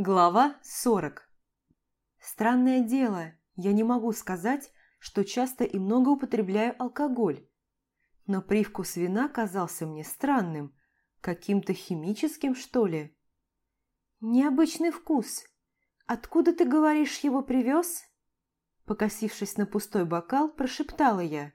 Глава 40 Странное дело, я не могу сказать, что часто и много употребляю алкоголь. Но привкус вина казался мне странным, каким-то химическим, что ли. Необычный вкус. Откуда, ты говоришь, его привез? Покосившись на пустой бокал, прошептала я.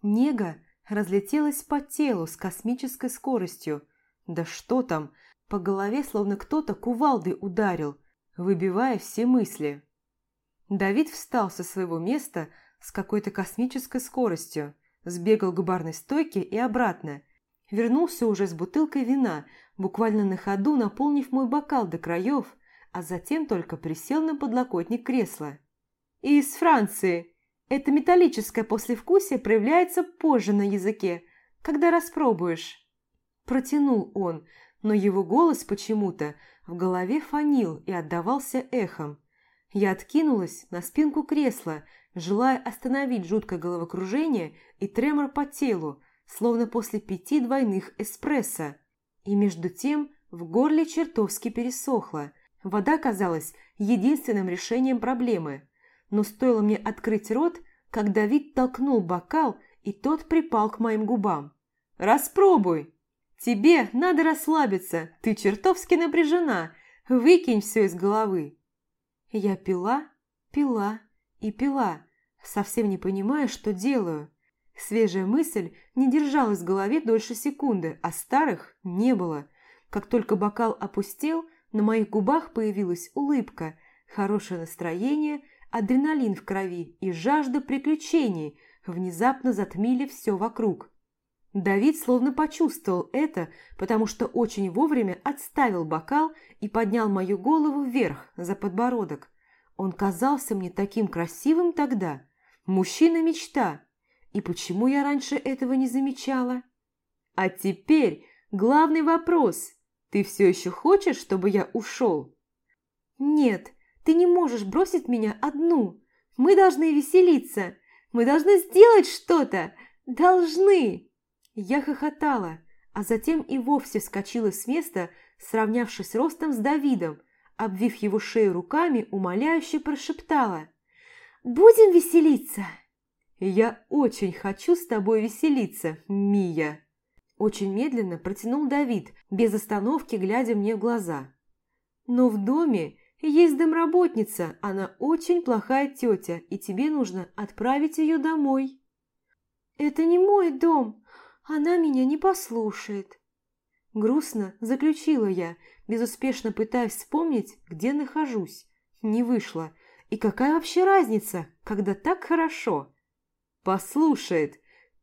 Нега разлетелась по телу с космической скоростью. Да что там, по голове словно кто-то кувалдой ударил, выбивая все мысли. Давид встал со своего места с какой-то космической скоростью, сбегал к барной стойке и обратно. Вернулся уже с бутылкой вина, буквально на ходу наполнив мой бокал до краев, а затем только присел на подлокотник кресла. «И из Франции. Это металлическое послевкусие проявляется позже на языке, когда распробуешь». Протянул он, но его голос почему-то в голове фонил и отдавался эхом. Я откинулась на спинку кресла, желая остановить жуткое головокружение и тремор по телу, словно после пяти двойных эспрессо. И между тем в горле чертовски пересохло. Вода казалась единственным решением проблемы. Но стоило мне открыть рот, как Давид толкнул бокал, и тот припал к моим губам. «Распробуй!» Тебе надо расслабиться, ты чертовски напряжена. Выкинь все из головы. Я пила, пила и пила, совсем не понимая, что делаю. Свежая мысль не держалась в голове дольше секунды, а старых не было. Как только бокал опустел, на моих губах появилась улыбка, хорошее настроение, адреналин в крови и жажда приключений внезапно затмили все вокруг. Давид словно почувствовал это, потому что очень вовремя отставил бокал и поднял мою голову вверх, за подбородок. Он казался мне таким красивым тогда. Мужчина-мечта. И почему я раньше этого не замечала? А теперь главный вопрос. Ты все еще хочешь, чтобы я ушел? Нет, ты не можешь бросить меня одну. Мы должны веселиться. Мы должны сделать что-то. Должны. Я хохотала, а затем и вовсе вскочила с места, сравнявшись ростом с Давидом, обвив его шею руками, умоляюще прошептала. «Будем веселиться!» «Я очень хочу с тобой веселиться, Мия!» Очень медленно протянул Давид, без остановки глядя мне в глаза. «Но в доме есть домработница, она очень плохая тетя, и тебе нужно отправить ее домой». «Это не мой дом, она меня не послушает. Грустно заключила я, безуспешно пытаясь вспомнить, где нахожусь. Не вышло. И какая вообще разница, когда так хорошо? Послушает.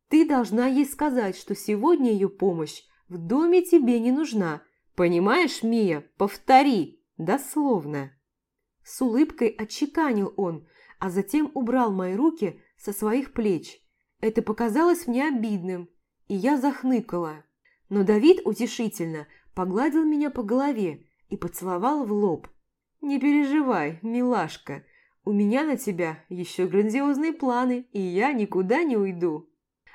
Ты должна ей сказать, что сегодня ее помощь в доме тебе не нужна. Понимаешь, Мия? Повтори. Дословно. С улыбкой отчеканил он, а затем убрал мои руки со своих плеч. Это показалось мне обидным, и я захныкала. Но Давид утешительно погладил меня по голове и поцеловал в лоб. «Не переживай, милашка, у меня на тебя еще грандиозные планы, и я никуда не уйду».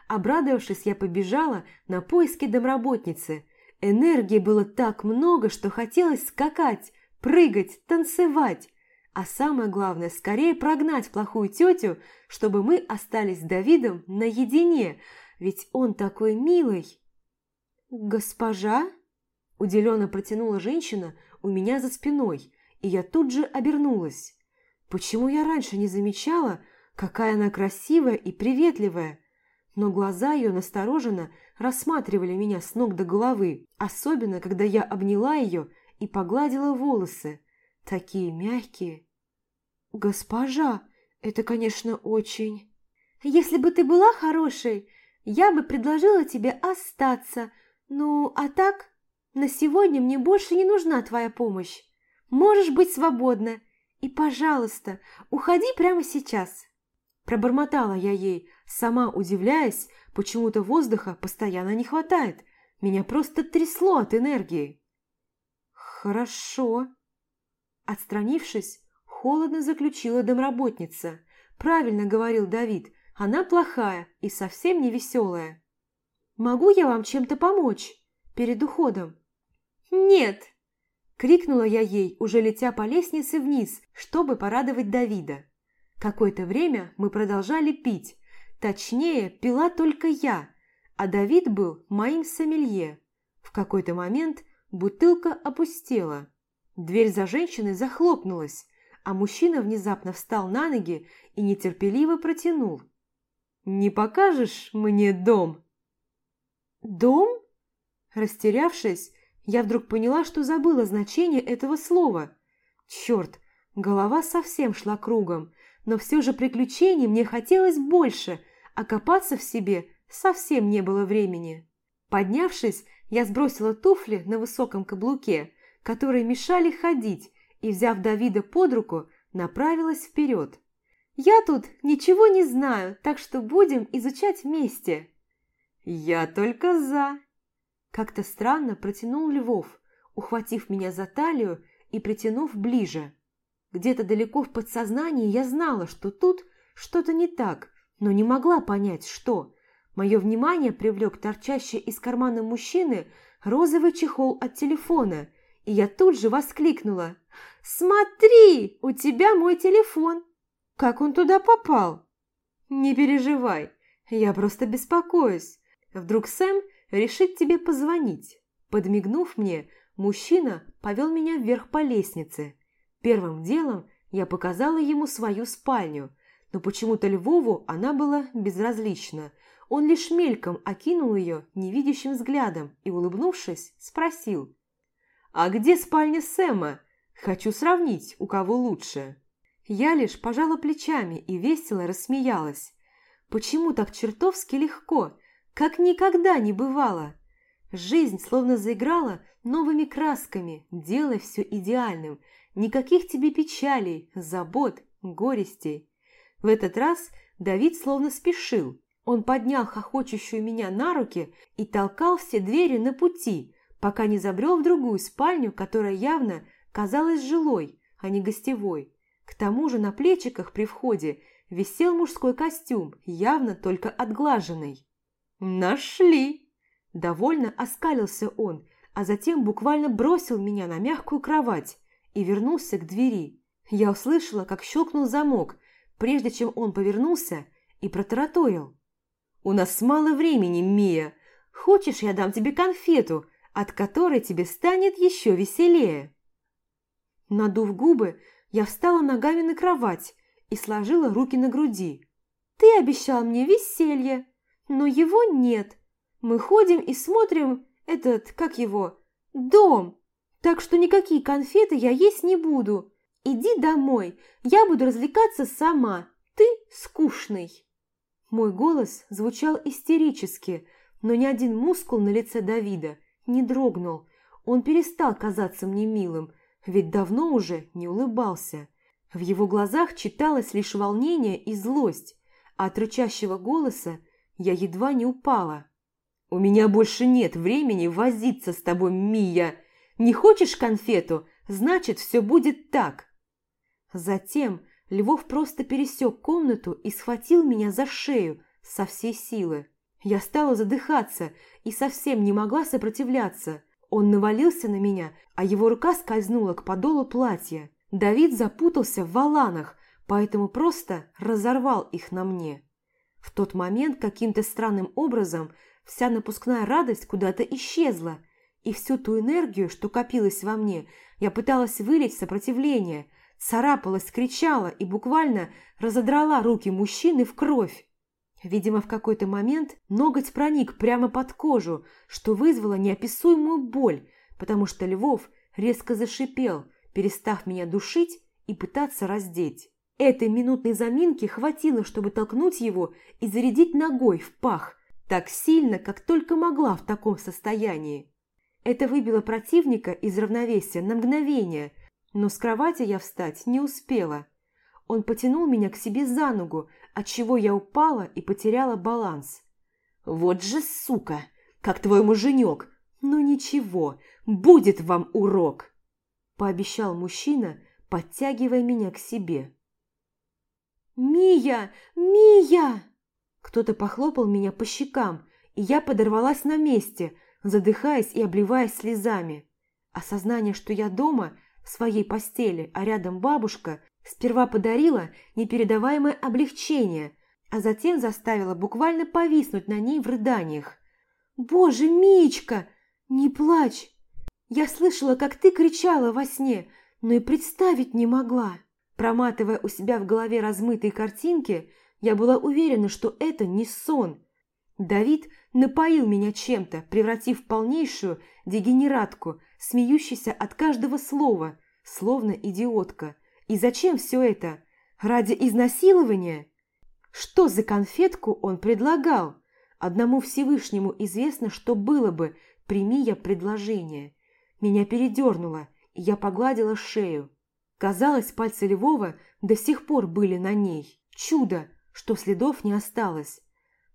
Обрадовавшись, я побежала на поиски домработницы. Энергии было так много, что хотелось скакать, прыгать, танцевать. А самое главное, скорее прогнать плохую тетю, чтобы мы остались с Давидом наедине – ведь он такой милый!» «Госпожа?» – удивленно протянула женщина у меня за спиной, и я тут же обернулась. Почему я раньше не замечала, какая она красивая и приветливая? Но глаза ее настороженно рассматривали меня с ног до головы, особенно когда я обняла ее и погладила волосы, такие мягкие. «Госпожа, это, конечно, очень...» «Если бы ты была хорошей, я бы предложила тебе остаться. Ну, а так, на сегодня мне больше не нужна твоя помощь. Можешь быть свободна. И, пожалуйста, уходи прямо сейчас». Пробормотала я ей, сама удивляясь, почему-то воздуха постоянно не хватает. Меня просто трясло от энергии. «Хорошо». Отстранившись, холодно заключила домработница. Правильно говорил Давид, она плохая и совсем не веселая. Могу я вам чем-то помочь перед уходом? Нет. Крикнула я ей, уже летя по лестнице вниз, чтобы порадовать Давида. Какое-то время мы продолжали пить. Точнее, пила только я, а Давид был моим сомелье. В какой-то момент бутылка опустела. Дверь за женщиной захлопнулась, а мужчина внезапно встал на ноги и нетерпеливо протянул. «Не покажешь мне дом?» «Дом?» Растерявшись, я вдруг поняла, что забыла значение этого слова. Черт, голова совсем шла кругом, но все же приключений мне хотелось больше, а копаться в себе совсем не было времени. Поднявшись, я сбросила туфли на высоком каблуке, которые мешали ходить, и, взяв Давида под руку, направилась вперед. «Я тут ничего не знаю, так что будем изучать вместе». «Я только за», как-то странно протянул Львов, ухватив меня за талию и притянув ближе. Где-то далеко в подсознании я знала, что тут что-то не так, но не могла понять, что. Мое внимание привлек торчащий из кармана мужчины розовый чехол от телефона, и я тут же воскликнула. «Смотри, у тебя мой телефон!» «Как он туда попал?» «Не переживай, я просто беспокоюсь. Вдруг Сэм решит тебе позвонить». Подмигнув мне, мужчина повел меня вверх по лестнице. Первым делом я показала ему свою спальню, но почему-то Львову она была безразлична. Он лишь мельком окинул ее невидящим взглядом и, улыбнувшись, спросил. «А где спальня Сэма? Хочу сравнить, у кого лучше». Я лишь пожала плечами и весело рассмеялась. Почему так чертовски легко? как никогда не бывало. Жизнь словно заиграла новыми красками, делая все идеальным. Никаких тебе печалей, забот, горестей. В этот раз Давид словно спешил. Он поднял хохочущую меня на руки и толкал все двери на пути, пока не забрел в другую спальню, которая явно казалась жилой, а не гостевой. К тому же на плечиках при входе висел мужской костюм, явно только отглаженный. «Нашли!» Довольно оскалился он, а затем буквально бросил меня на мягкую кровать и вернулся к двери. Я услышала, как щелкнул замок, прежде чем он повернулся и протараторил. «У нас мало времени, Мия. Хочешь, я дам тебе конфету, от которой тебе станет еще веселее?» Надув губы, я встала ногами на кровать и сложила руки на груди. «Ты обещал мне веселье!» но его нет. Мы ходим и смотрим этот, как его, дом. Так что никакие конфеты я есть не буду. Иди домой, я буду развлекаться сама. Ты скучный. Мой голос звучал истерически, но ни один мускул на лице Давида не дрогнул. Он перестал казаться мне милым, ведь давно уже не улыбался. В его глазах читалось лишь волнение и злость, а от рычащего голоса я едва не упала. «У меня больше нет времени возиться с тобой, Мия. Не хочешь конфету? Значит, все будет так». Затем Львов просто пересек комнату и схватил меня за шею со всей силы. Я стала задыхаться и совсем не могла сопротивляться. Он навалился на меня, а его рука скользнула к подолу платья. Давид запутался в валанах, поэтому просто разорвал их на мне. В тот момент каким-то странным образом вся напускная радость куда-то исчезла, и всю ту энергию, что копилась во мне, я пыталась вылить сопротивление, царапалась, кричала и буквально разодрала руки мужчины в кровь. Видимо, в какой-то момент ноготь проник прямо под кожу, что вызвало неописуемую боль, потому что Львов резко зашипел, перестав меня душить и пытаться раздеть. Этой минутной заминки хватило, чтобы толкнуть его и зарядить ногой в пах, так сильно, как только могла в таком состоянии. Это выбило противника из равновесия на мгновение, но с кровати я встать не успела. Он потянул меня к себе за ногу, отчего я упала и потеряла баланс. «Вот же сука! Как твой муженек! Ну ничего, будет вам урок!» Пообещал мужчина, подтягивая меня к себе. «Мия! Мия!» Кто-то похлопал меня по щекам, и я подорвалась на месте, задыхаясь и обливаясь слезами. Осознание, что я дома, в своей постели, а рядом бабушка, сперва подарило непередаваемое облегчение, а затем заставило буквально повиснуть на ней в рыданиях. «Боже, Мичка, не плачь! Я слышала, как ты кричала во сне, но и представить не могла». Проматывая у себя в голове размытые картинки, я была уверена, что это не сон. Давид напоил меня чем-то, превратив в полнейшую дегенератку, смеющуюся от каждого слова, словно идиотка. И зачем все это? Ради изнасилования? Что за конфетку он предлагал? Одному Всевышнему известно, что было бы, прими я предложение. Меня передернуло, и я погладила шею. Казалось, пальцы Львова до сих пор были на ней. Чудо, что следов не осталось.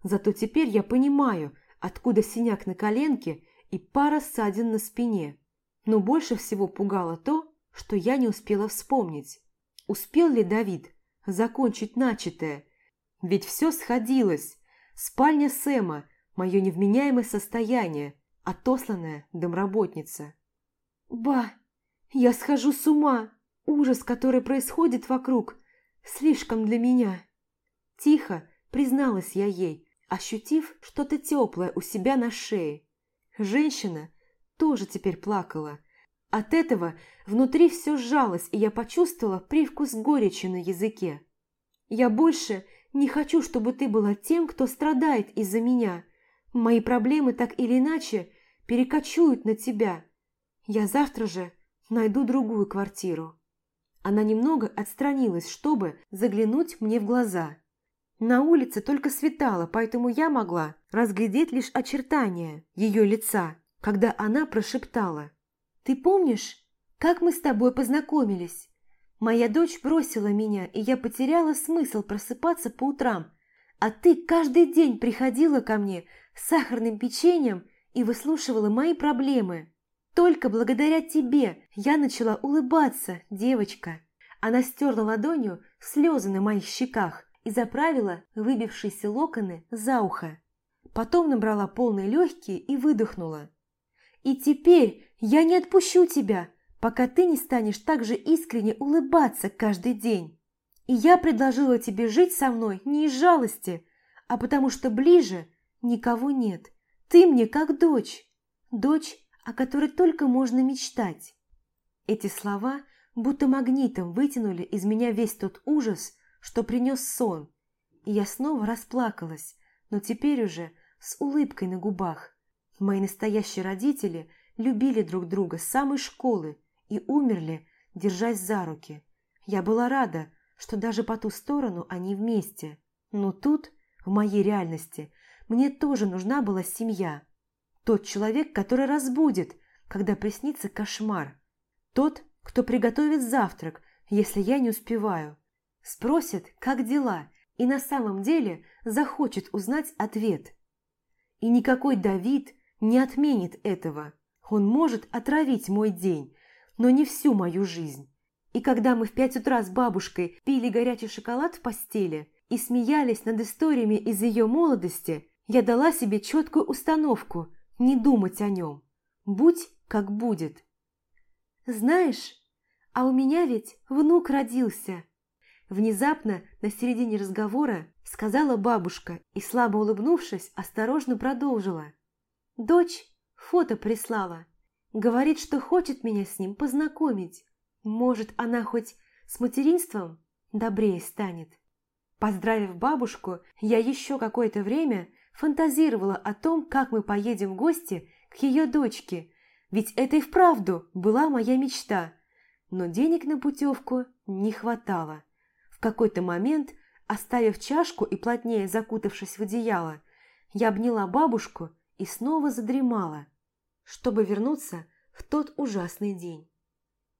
Зато теперь я понимаю, откуда синяк на коленке и пара ссадин на спине. Но больше всего пугало то, что я не успела вспомнить. Успел ли Давид закончить начатое? Ведь все сходилось. Спальня Сэма, мое невменяемое состояние, отосланная домработница. «Ба, я схожу с ума!» Ужас, который происходит вокруг, слишком для меня. Тихо призналась я ей, ощутив что-то теплое у себя на шее. Женщина тоже теперь плакала. От этого внутри все сжалось, и я почувствовала привкус горечи на языке. «Я больше не хочу, чтобы ты была тем, кто страдает из-за меня. Мои проблемы так или иначе перекочуют на тебя. Я завтра же найду другую квартиру». Она немного отстранилась, чтобы заглянуть мне в глаза. На улице только светало, поэтому я могла разглядеть лишь очертания ее лица, когда она прошептала. «Ты помнишь, как мы с тобой познакомились? Моя дочь бросила меня, и я потеряла смысл просыпаться по утрам, а ты каждый день приходила ко мне с сахарным печеньем и выслушивала мои проблемы. Только благодаря тебе я начала улыбаться, девочка. Она стерла ладонью слезы на моих щеках и заправила выбившиеся локоны за ухо. Потом набрала полные легкие и выдохнула. «И теперь я не отпущу тебя, пока ты не станешь так же искренне улыбаться каждый день. И я предложила тебе жить со мной не из жалости, а потому что ближе никого нет. Ты мне как дочь. Дочь о которой только можно мечтать. Эти слова будто магнитом вытянули из меня весь тот ужас, что принес сон, и я снова расплакалась, но теперь уже с улыбкой на губах. Мои настоящие родители любили друг друга с самой школы и умерли, держась за руки. Я была рада, что даже по ту сторону они вместе. Но тут, в моей реальности, мне тоже нужна была семья – тот человек, который разбудит, когда приснится кошмар. Тот, кто приготовит завтрак, если я не успеваю. Спросит, как дела, и на самом деле захочет узнать ответ. И никакой Давид не отменит этого. Он может отравить мой день, но не всю мою жизнь. И когда мы в пять утра с бабушкой пили горячий шоколад в постели и смеялись над историями из ее молодости, я дала себе четкую установку – не думать о нем. Будь как будет. Знаешь, а у меня ведь внук родился. Внезапно на середине разговора сказала бабушка и, слабо улыбнувшись, осторожно продолжила. Дочь фото прислала. Говорит, что хочет меня с ним познакомить. Может, она хоть с материнством добрее станет. Поздравив бабушку, я еще какое-то время фантазировала о том, как мы поедем в гости к ее дочке, ведь это и вправду была моя мечта. Но денег на путевку не хватало. В какой-то момент, оставив чашку и плотнее закутавшись в одеяло, я обняла бабушку и снова задремала, чтобы вернуться в тот ужасный день.